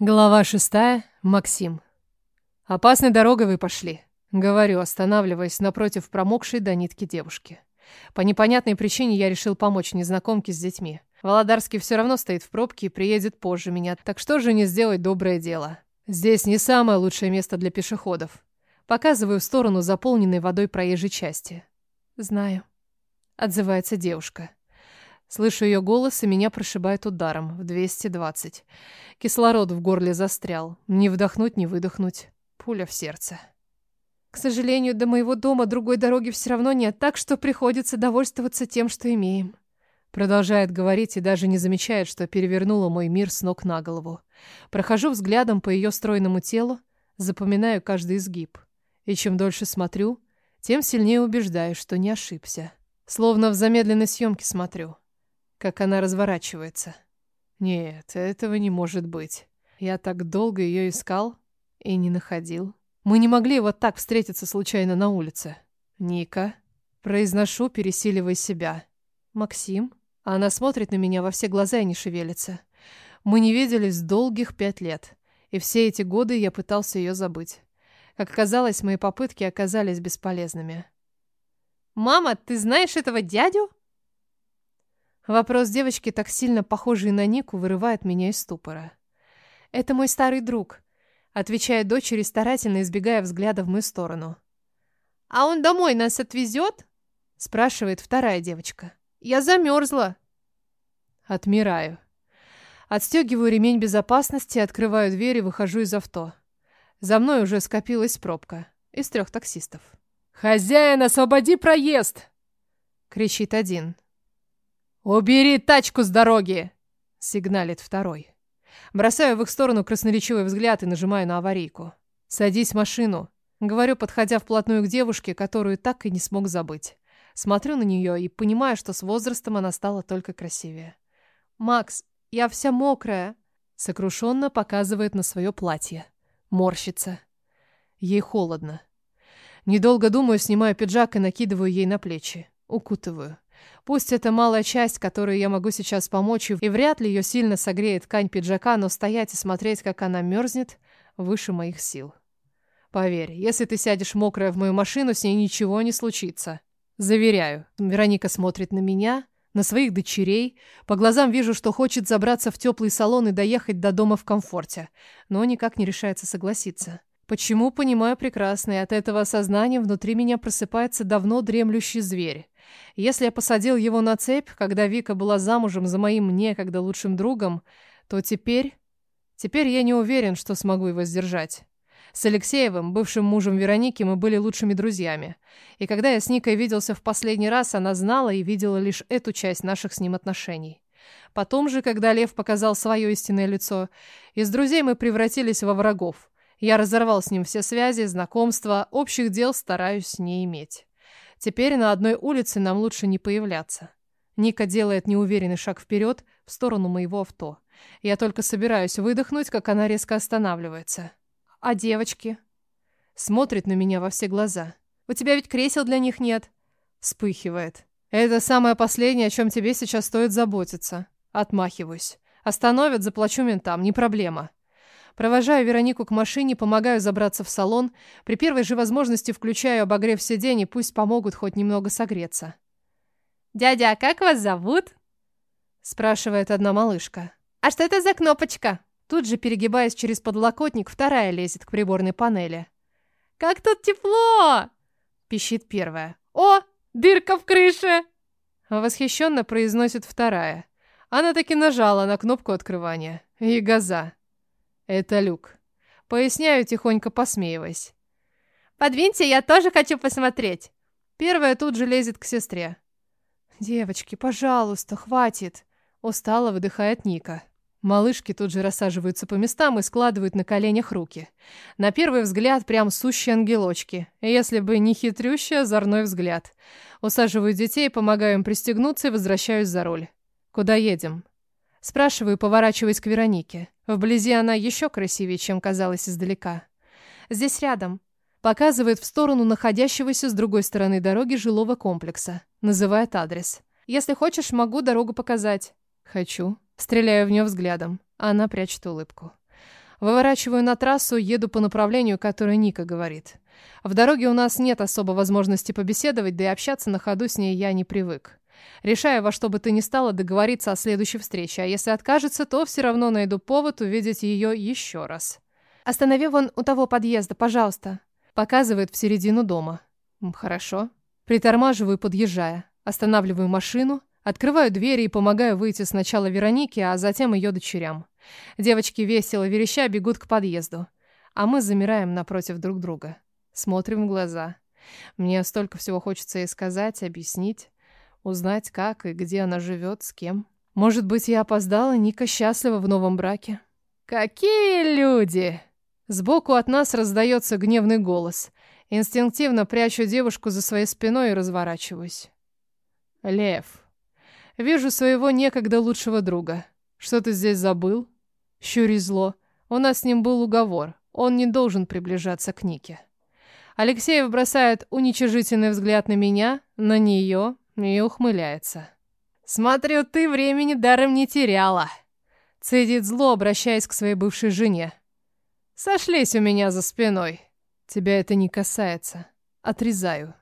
Глава шестая. Максим. «Опасной дорогой вы пошли», — говорю, останавливаясь напротив промокшей до нитки девушки. По непонятной причине я решил помочь незнакомке с детьми. Володарский все равно стоит в пробке и приедет позже меня, так что же не сделать доброе дело? Здесь не самое лучшее место для пешеходов. Показываю в сторону заполненной водой проезжей части. «Знаю», — отзывается девушка. Слышу ее голос, и меня прошибает ударом в 220. Кислород в горле застрял. Не вдохнуть, не выдохнуть. Пуля в сердце. К сожалению, до моего дома другой дороги все равно нет, так что приходится довольствоваться тем, что имеем. Продолжает говорить и даже не замечает, что перевернула мой мир с ног на голову. Прохожу взглядом по ее стройному телу, запоминаю каждый изгиб. И чем дольше смотрю, тем сильнее убеждаюсь, что не ошибся. Словно в замедленной съемке смотрю как она разворачивается. Нет, этого не может быть. Я так долго ее искал и не находил. Мы не могли вот так встретиться случайно на улице. Ника. Произношу, пересиливая себя. Максим. Она смотрит на меня во все глаза и не шевелится. Мы не виделись долгих пять лет. И все эти годы я пытался ее забыть. Как оказалось, мои попытки оказались бесполезными. «Мама, ты знаешь этого дядю?» Вопрос девочки, так сильно похожий на Нику, вырывает меня из ступора. «Это мой старый друг», — отвечает дочери, старательно избегая взгляда в мою сторону. «А он домой нас отвезет?» — спрашивает вторая девочка. «Я замерзла». Отмираю. Отстегиваю ремень безопасности, открываю дверь и выхожу из авто. За мной уже скопилась пробка из трех таксистов. «Хозяин, освободи проезд!» — кричит один. «Убери тачку с дороги!» — сигналит второй. Бросаю в их сторону красноречивый взгляд и нажимаю на аварийку. «Садись в машину», — говорю, подходя вплотную к девушке, которую так и не смог забыть. Смотрю на нее и понимаю, что с возрастом она стала только красивее. «Макс, я вся мокрая», — сокрушенно показывает на свое платье. Морщится. Ей холодно. Недолго думаю, снимаю пиджак и накидываю ей на плечи. Укутываю. Пусть это малая часть, которой я могу сейчас помочь, и вряд ли ее сильно согреет ткань пиджака, но стоять и смотреть, как она мерзнет, выше моих сил. Поверь, если ты сядешь мокрая в мою машину, с ней ничего не случится. Заверяю. Вероника смотрит на меня, на своих дочерей. По глазам вижу, что хочет забраться в теплый салон и доехать до дома в комфорте, но никак не решается согласиться. Почему, понимаю прекрасно, и от этого осознания внутри меня просыпается давно дремлющий зверь. Если я посадил его на цепь, когда Вика была замужем за моим некогда лучшим другом, то теперь... Теперь я не уверен, что смогу его сдержать. С Алексеевым, бывшим мужем Вероники, мы были лучшими друзьями. И когда я с Никой виделся в последний раз, она знала и видела лишь эту часть наших с ним отношений. Потом же, когда Лев показал свое истинное лицо, из друзей мы превратились во врагов. Я разорвал с ним все связи, знакомства, общих дел стараюсь не иметь. Теперь на одной улице нам лучше не появляться. Ника делает неуверенный шаг вперед в сторону моего авто. Я только собираюсь выдохнуть, как она резко останавливается. А девочки? Смотрит на меня во все глаза. У тебя ведь кресел для них нет. Вспыхивает. Это самое последнее, о чем тебе сейчас стоит заботиться. Отмахиваюсь. Остановят, заплачу ментам, не проблема. Провожаю Веронику к машине, помогаю забраться в салон. При первой же возможности включаю обогрев сидений, пусть помогут хоть немного согреться. «Дядя, а как вас зовут?» спрашивает одна малышка. «А что это за кнопочка?» Тут же, перегибаясь через подлокотник, вторая лезет к приборной панели. «Как тут тепло!» пищит первая. «О, дырка в крыше!» Восхищенно произносит вторая. Она таки нажала на кнопку открывания. И газа. Это люк. Поясняю, тихонько посмеиваясь. «Подвиньте, я тоже хочу посмотреть!» Первая тут же лезет к сестре. «Девочки, пожалуйста, хватит!» Устало выдыхает Ника. Малышки тут же рассаживаются по местам и складывают на коленях руки. На первый взгляд прям сущие ангелочки. Если бы не хитрющий, озорной взгляд. Усаживаю детей, помогаю им пристегнуться и возвращаюсь за руль. «Куда едем?» Спрашиваю, поворачиваясь к Веронике. Вблизи она еще красивее, чем казалось издалека. Здесь рядом. Показывает в сторону находящегося с другой стороны дороги жилого комплекса. Называет адрес. Если хочешь, могу дорогу показать. Хочу. Стреляю в нее взглядом. Она прячет улыбку. Выворачиваю на трассу, еду по направлению, которое Ника говорит. В дороге у нас нет особо возможности побеседовать, да и общаться на ходу с ней я не привык. Решаю во что бы то ни стало договориться о следующей встрече, а если откажется, то все равно найду повод увидеть ее еще раз. «Останови вон у того подъезда, пожалуйста», — показывает в середину дома. «Хорошо». Притормаживаю, подъезжая. Останавливаю машину, открываю двери и помогаю выйти сначала Веронике, а затем ее дочерям. Девочки весело вереща бегут к подъезду, а мы замираем напротив друг друга. Смотрим в глаза. Мне столько всего хочется ей сказать, объяснить, узнать, как и где она живет, с кем. Может быть, я опоздала, Ника счастлива в новом браке. «Какие люди!» Сбоку от нас раздается гневный голос. Инстинктивно прячу девушку за своей спиной и разворачиваюсь. Лев. Вижу своего некогда лучшего друга. Что ты здесь забыл? Щури зло. У нас с ним был уговор. Он не должен приближаться к Нике. Алексеев бросает уничижительный взгляд на меня, на нее и ухмыляется. «Смотрю, ты времени даром не теряла!» Цедит зло, обращаясь к своей бывшей жене. «Сошлись у меня за спиной!» Тебя это не касается. Отрезаю.